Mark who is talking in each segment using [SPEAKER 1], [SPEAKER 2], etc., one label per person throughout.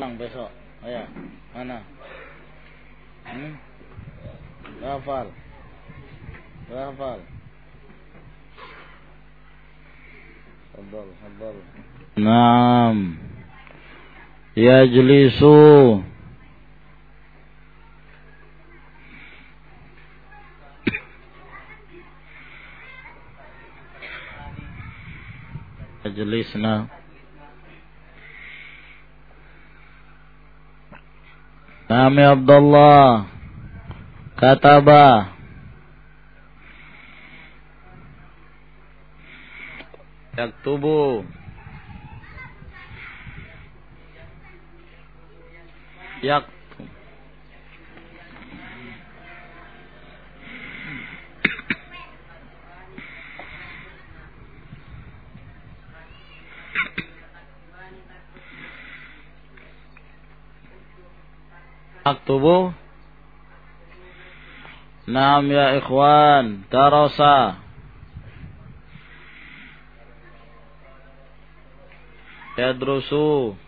[SPEAKER 1] Ulang besok. Ayo, mana? Hmm? Hafal. Hafal. Fadal, fadal. Naam. Yajlisu. Ajlisna. Nami Abdullah. Kataba Yaktubu. Yak Aktubu Naam ya ikhwan Darasa. Yadrusu.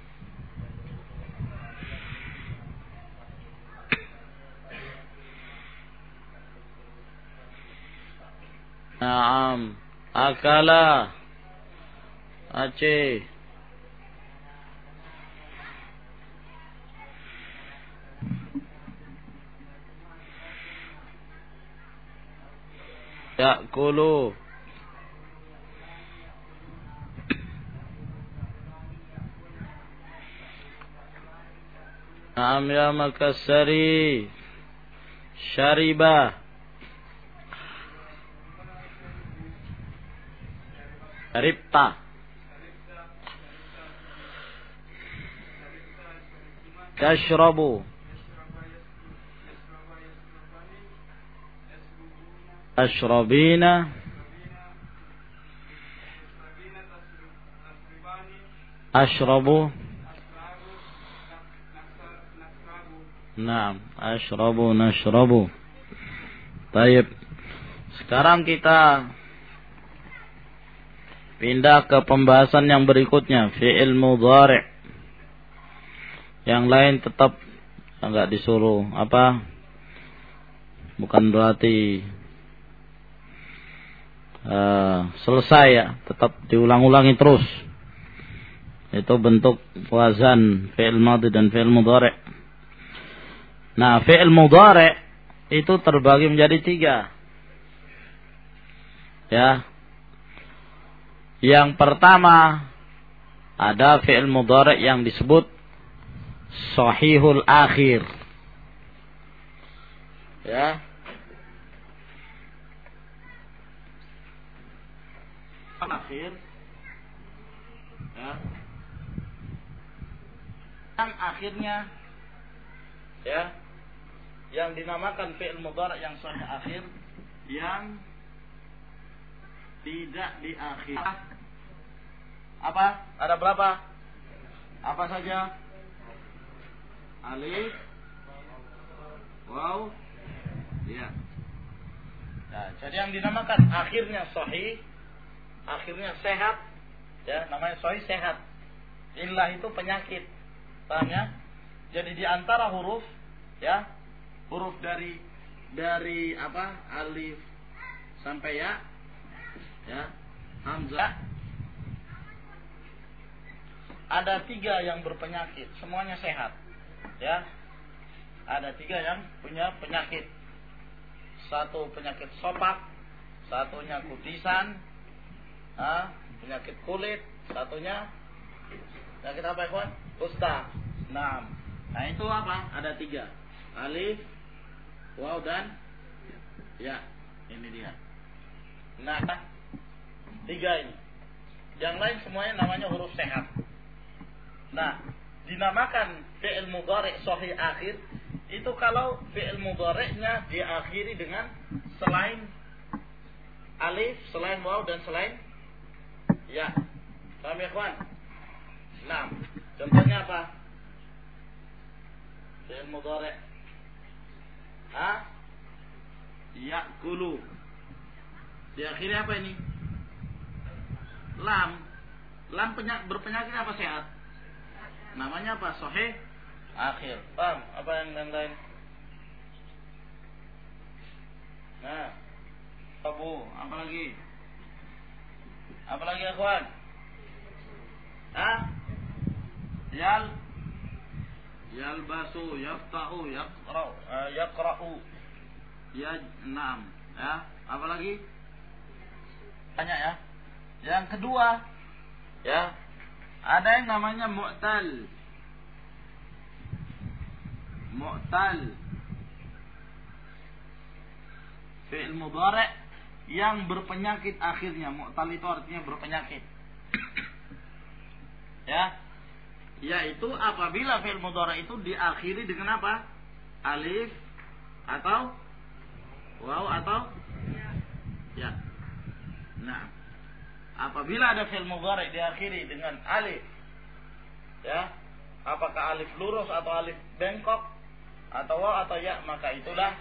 [SPEAKER 1] Naam Akala. Aceh Ya'kulu Naam ya makassari Syaribah Ripta Tashrabu Ashrabina Ashrabu Naam, ashrabu nashrabu. Baik. Sekarang kita pindah ke pembahasan yang berikutnya, fi'il mudhari'. Yang lain tetap enggak disuruh apa? Bukan berarti uh, selesai ya, tetap diulang-ulangi terus. Itu bentuk wazan fi'il madhi dan fi'il mudhari'. Nah, fi'il mudhari itu terbagi menjadi tiga. Ya. Yang pertama ada fi'il mudhari yang disebut sahihul akhir. Ya. Akhir. Ya. Yang akhirnya ya yang dinamakan fi'il mudhari yang sahih akhir yang tidak di akhir. Apa? Ada berapa? Apa saja? Alif, waw, ya. Nah, jadi yang dinamakan akhirnya sahih, akhirnya sehat, ya namanya sahih sehat. Ilah itu penyakit, paham ya? Jadi di antara huruf, ya huruf dari dari apa? Alif sampai ya ya hamzah. Ada tiga yang berpenyakit. Semuanya sehat. Ya. Ada tiga yang punya penyakit. Satu penyakit sopak satunya kutisan ah, penyakit kulit satunya. Penyakit apa ya kusta nah nah itu apa? Ada tiga. Alif waw dan ya. Ini dia. Nah tiga ini. Yang lain semuanya namanya huruf sehat. Nah dinamakan fi'il mudhari sahih akhir itu kalau fi'il mudhari'nya diakhiri dengan selain alif, selain waw dan selain ya. Paham ya, kawan? Nah, contohnya apa? Fi'il mudhari' Ha? Yakulu. Di akhirnya apa ini? lam. Lam penyak, berpenyakit apa sehat? Namanya apa? Sohe akhir. Paham? Apa yang lain-lain? Nah. Abu, apa lagi? Apa lagi akhwan? Hah? Yal? Yalbasu yafta'u yaqra'u. Uh, yaqra'u. Ya enam ya apa lagi? Banyak ya. Yang kedua ya ada yang namanya mu'tal. Mu'tal. Fi'il mudhari' yang berpenyakit akhirnya. Mu'tal itu artinya berpenyakit. Ya. Yaitu apabila fi'il mudhari itu diakhiri dengan apa? Alif atau waw atau ya. Nah, apabila ada fi'il mudhari diakhiri dengan alif ya, apakah alif lurus atau alif bengkok atau waw atau ya, maka itulah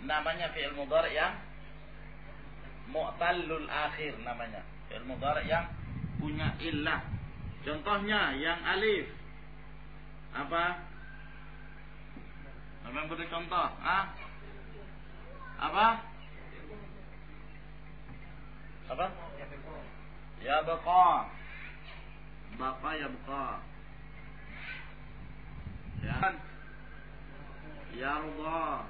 [SPEAKER 1] namanya fi'il mudhari yang mu'tallul akhir namanya. Fi'il mudhari yang punya illah Contohnya yang alif. Apa? Apa beri contoh? Ah? Apa? Apa? Ya baqa. Baqa ya baqa. Ya. Ya rudha.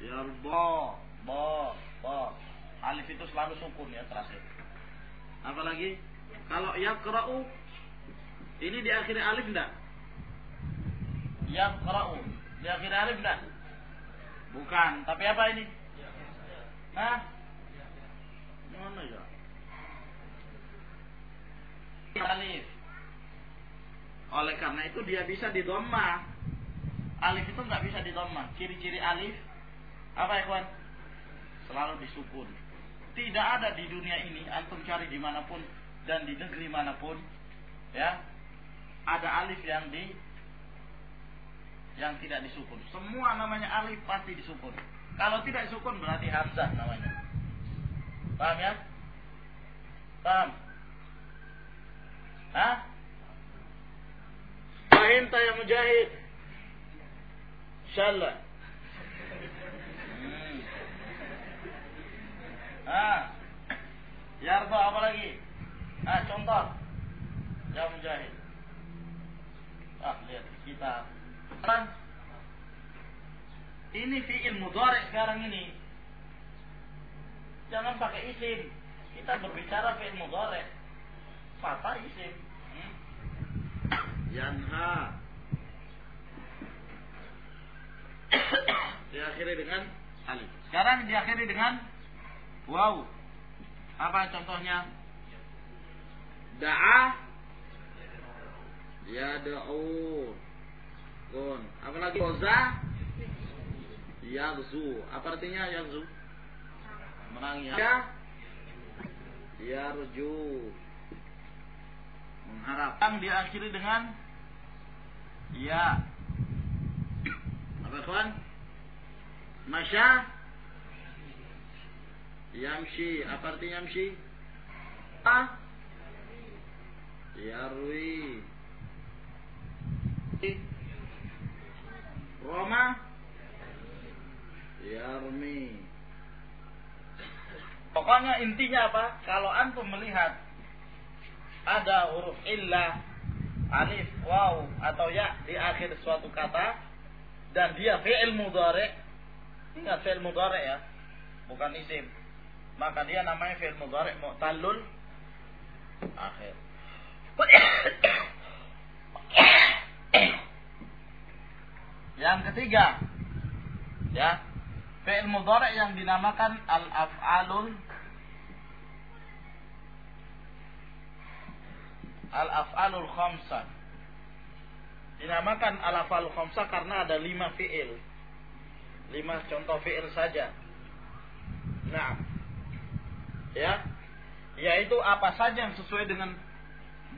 [SPEAKER 1] Ya. Ba. Ba. Alif itu selalu sukun ya terakhir. Apa lagi? Kalau yaqra'u ini di akhir alif enggak? Yaqra'u di akhir alif enggak? Bukan, tapi apa ini? Hah? Mana ya? Alif. Oleh karena itu dia bisa di. Alif itu nggak bisa di. Ciri-ciri alif apa ya kawan? Selalu disukun. Tidak ada di dunia ini antum cari di mana pun dan di negeri mana pun ya ada alif yang di yang tidak disukun. Semua namanya alif pasti disukun. Kalau tidak disukun berarti hamzah namanya. Paham ya? Paham? Hah? Fahim ya mujahid? Insyaallah. Ah. Yarba apa lagi? Ah, contoh. Ya Mujahid. Ah, lihat kita. Kan ini fi'il mudhari sekarang ini. Jangan pakai isim. Kita berbicara fi'il mudhari. Fata isim. Hmm? Yanha. diakhiri dengan alif. Sekarang diakhiri dengan wow. Apa contohnya? Da'a Yada'u Gun. Apa lagi? Koza Yagzu. Apa artinya yagzu? Menang ya. Yarju. Mengharap. Yang diakhiri dengan ya. Apa kawan? Masya Yamshi. Apa artinya yamshi? Ah yarwi Roma yarmi Pokoknya intinya apa? Kalau antum melihat ada huruf illah, alif, waw atau ya di akhir suatu kata dan dia fi'il mudhari, ingat fi'il mudhari ya, bukan isim. Maka dia namanya fi'il mudhari mu'tallul akhir. Yang ketiga, ya, fi'il mudhari yang dinamakan al-af'alul al-af'alul khamsah. Dinamakan al-af'alul khamsah karena ada lima fi'il. Lima contoh fi'il saja. Nah, ya, yaitu apa saja yang sesuai dengan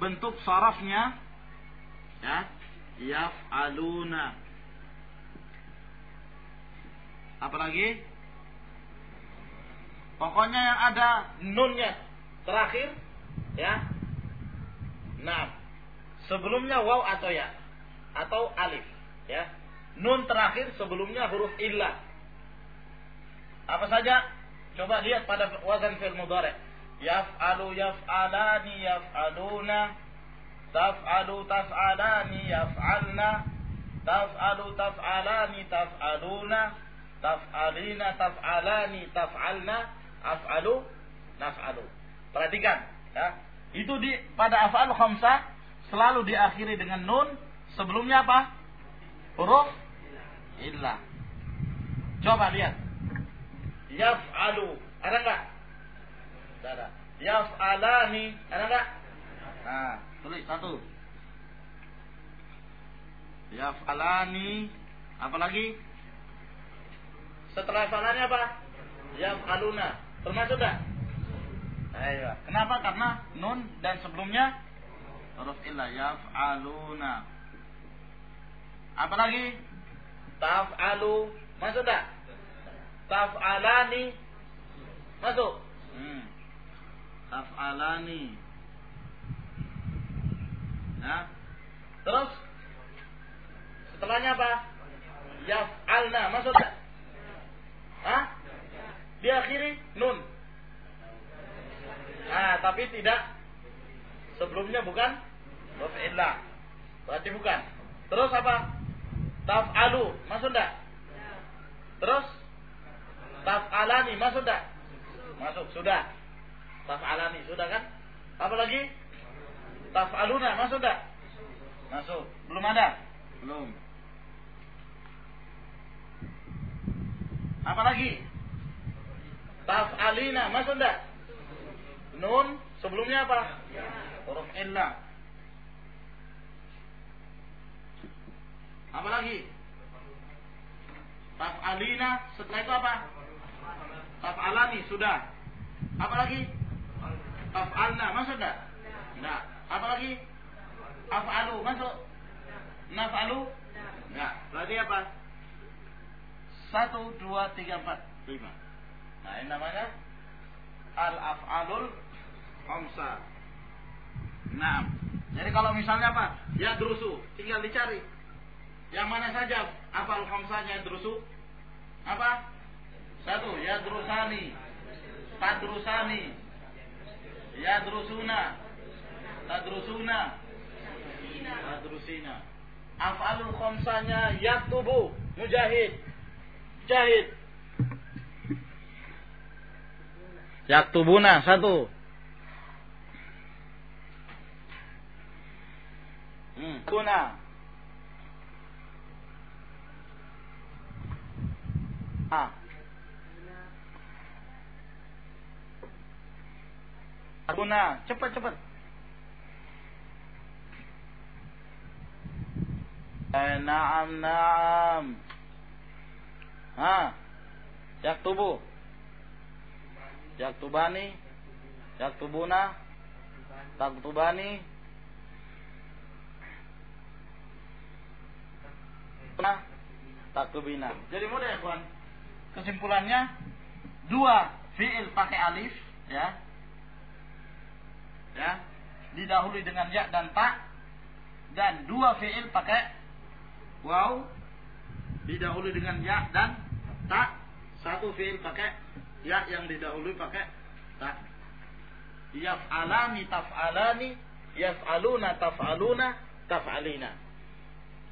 [SPEAKER 1] bentuk sarafnya ya yaf'aluna apalagi pokoknya yang ada nunnya terakhir ya. Nah, sebelumnya waw atau ya atau alif ya. Nun terakhir sebelumnya huruf illah. Apa saja? Coba lihat pada wazan fi'il mudhari. Yaf'alu yaf'alani yaf'aluna taf'alu taf'alani yaf'alna taf'alu taf'alani taf'aluna taf'alina taf'alani taf'alna af'alu naf'alu. Perhatikan ya. Itu di pada af'al khamsah selalu diakhiri dengan nun. Sebelumnya apa? Huruf illah coba lihat yaf'alu ada enggak ada yaf'alani ada enggak nah tulis satu Ya falani. Apa lagi? Setelah falani apa? Ya faluna. Termasuk dah? Ayo. Kenapa? Karena nun dan sebelumnya huruf illa ya faluna. Apa lagi? Taf'alu. Masuk tak? Taf'alani. Masuk. Hmm. Taf'alani. Nah. Terus Setelahnya apa? Yaf'alna. Maksud tak? Hah? Diakhiri nun. Ah, tapi tidak sebelumnya bukan muf'illah. Berarti bukan. Terus apa? Taf'alu. Maksud tak? Terus taf'alani. Maksud tak? Masuk. Sudah. Taf'alani. Sudah kan? Apa lagi? Taf'aluna. Masuk tak? Masuk. Belum ada? Belum. Apa lagi? Taf'alina, masuk enggak? Nun sebelumnya apa? Huruf illa. Apa lagi? Taf'alina, setelah itu apa? Taf'alani, sudah. Apa lagi? Taf'alna, masuk enggak? Enggak. Apa lagi? Af'alu, masuk? Naf'alu? Enggak. Berarti apa? Satu, dua, tiga, empat, lima. Nah ini namanya al-af'alul khamsa. Nah, jadi kalau misalnya apa? Ya drusu, tinggal dicari. Yang mana saja afal khamsanya drusu? Apa? Satu, ya drusani. Tadrusani. Ya drusuna. Tadrusuna. Tadrusina. Af'alul khamsanya yaktubu. Mujahid Jahid. Yaktubuna satu. Hmm. Ah. Tuna, cepat cepat. Eh, naam naam. Ha. Yaktubu. Yaktubani. Yaktubuna. Taktubani. Nah, taktubina. Jadi mudah ya, kawan. Kesimpulannya dua fiil pakai alif, ya. Ya. Didahului dengan ya dan ta. Dan dua fiil pakai waw. Didahului dengan ya dan tak satu fiil pakai ya yang didahului pakai tak yaf'alani taf'alani yaf'aluna taf'aluna taf'alina.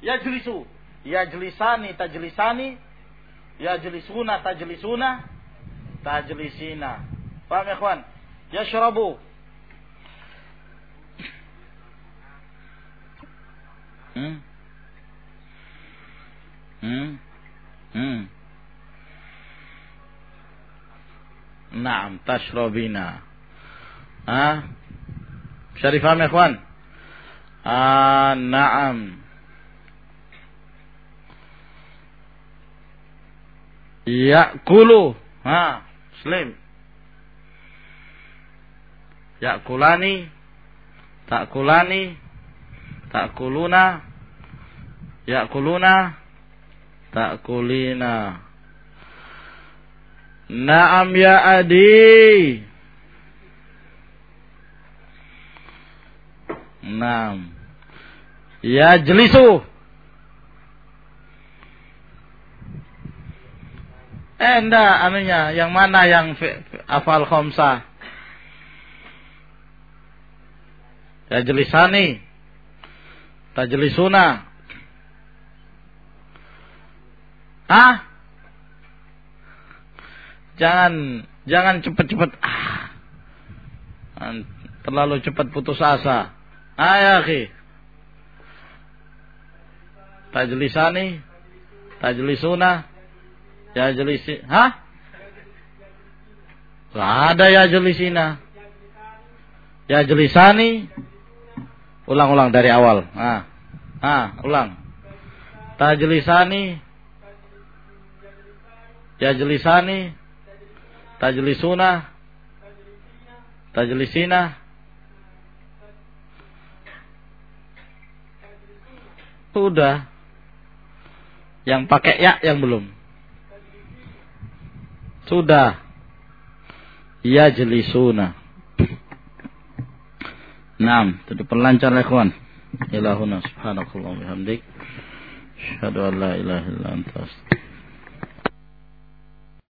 [SPEAKER 1] Yajlisu yajlisani tajlisani yajlisuna tajlisuna tajlisina. Paham ya kawan yashrabu hmm? Hmm? Hmm. Naam, tashrabina. Ah. Bisa difahami, ikhwan? Ah, na'am. Ya'kulu. Ha, Muslim. Ya'kulani. Ta'kulani. Ta'kuluna. Ya'kuluna. Ta'kulina. Naam ya Adi. Enam. Ya jelisu. Eh enggak anunya, yang mana yang afal khomsa? Ya jelisani. Tajlisuna. Hah? Jangan jangan cepat-cepat ah. Terlalu cepat putus asa. Ya, akhi. Tajlisani. Tajlisuna. Ya jelisi. Hah? Gak ada ya jelisina. Ya jelisani. Ulang-ulang dari awal. Ah. Ah, ulang. Tajlisani. Ya jelisani. Tajlisuna. Tajlisina. Sudah. Yang pakai ya yang belum. Sudah. Ya jelisuna. Naam, itu diperlancar ikhwan. Ilahuna subhanakallah bihamdik. Asyhadu an la ilaha